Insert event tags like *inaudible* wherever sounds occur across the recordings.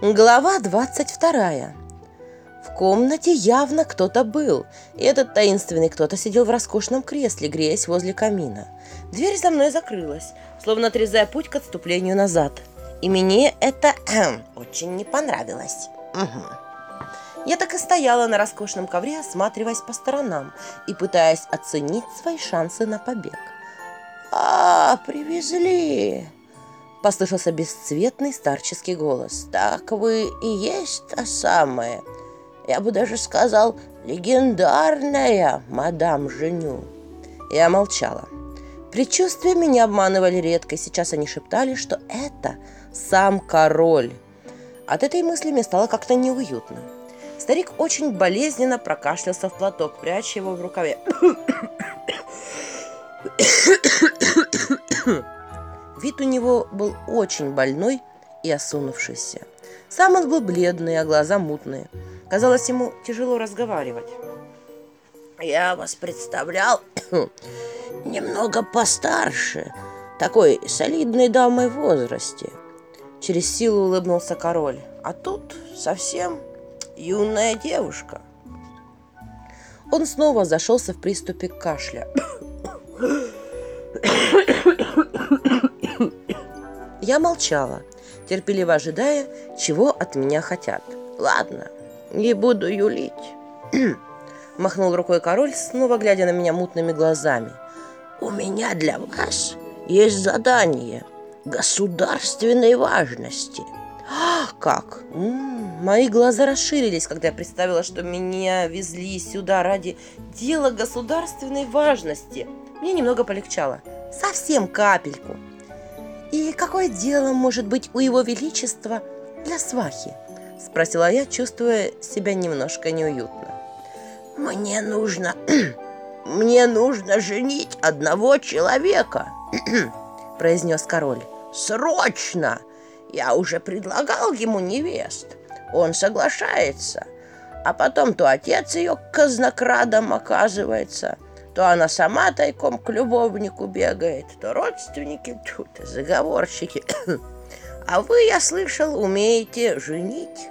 Глава 22. В комнате явно кто-то был, и этот таинственный кто-то сидел в роскошном кресле, греясь возле камина. Дверь за мной закрылась, словно отрезая путь к отступлению назад. И мне это эм, очень не понравилось. Мгм. Я так и стояла на роскошном ковре, осматриваясь по сторонам и пытаясь оценить свои шансы на побег. «А, привезли!» Послышался бесцветный старческий голос. «Так вы и есть та самая, я бы даже сказал, легендарная мадам Женю». Я молчала. Предчувствия меня обманывали редко, и сейчас они шептали, что это сам король. От этой мысли мне стало как-то неуютно. Старик очень болезненно прокашлялся в платок, пряча его в рукаве. У него был очень больной и осунувшийся. Сам он был бледный, а глаза мутные. Казалось, ему тяжело разговаривать. «Я вас представлял *coughs* немного постарше, такой солидной дамой в возрасте». Через силу улыбнулся король. «А тут совсем юная девушка». Он снова зашелся в приступе кашля. Я молчала, терпеливо ожидая, чего от меня хотят. «Ладно, не буду юлить», *clears throat* — махнул рукой король, снова глядя на меня мутными глазами. «У меня для вас есть задание государственной важности». «А, как? М-м, мои глаза расширились, когда я представила, что меня везли сюда ради дела государственной важности. Мне немного полегчало. Совсем капельку. «И какое дело может быть у его величества для свахи?» – спросила я, чувствуя себя немножко неуютно. «Мне нужно... *clears throat* мне нужно женить одного человека», *clears throat* – произнес король. «Срочно! Я уже предлагал ему невест. Он соглашается. А потом то отец ее казнокрадом оказывается – то она сама тайком к любовнику бегает, то родственники, тьфу-то, заговорщики. *coughs* А вы, я слышал, умеете женить.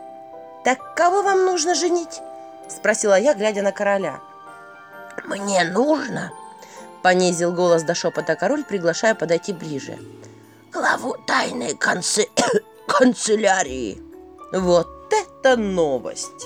Так кого вам нужно женить? Спросила я, глядя на короля. Мне нужно, понизил голос до шепота король, приглашая подойти ближе. Главу тайной *coughs* канцелярии. Вот это новость!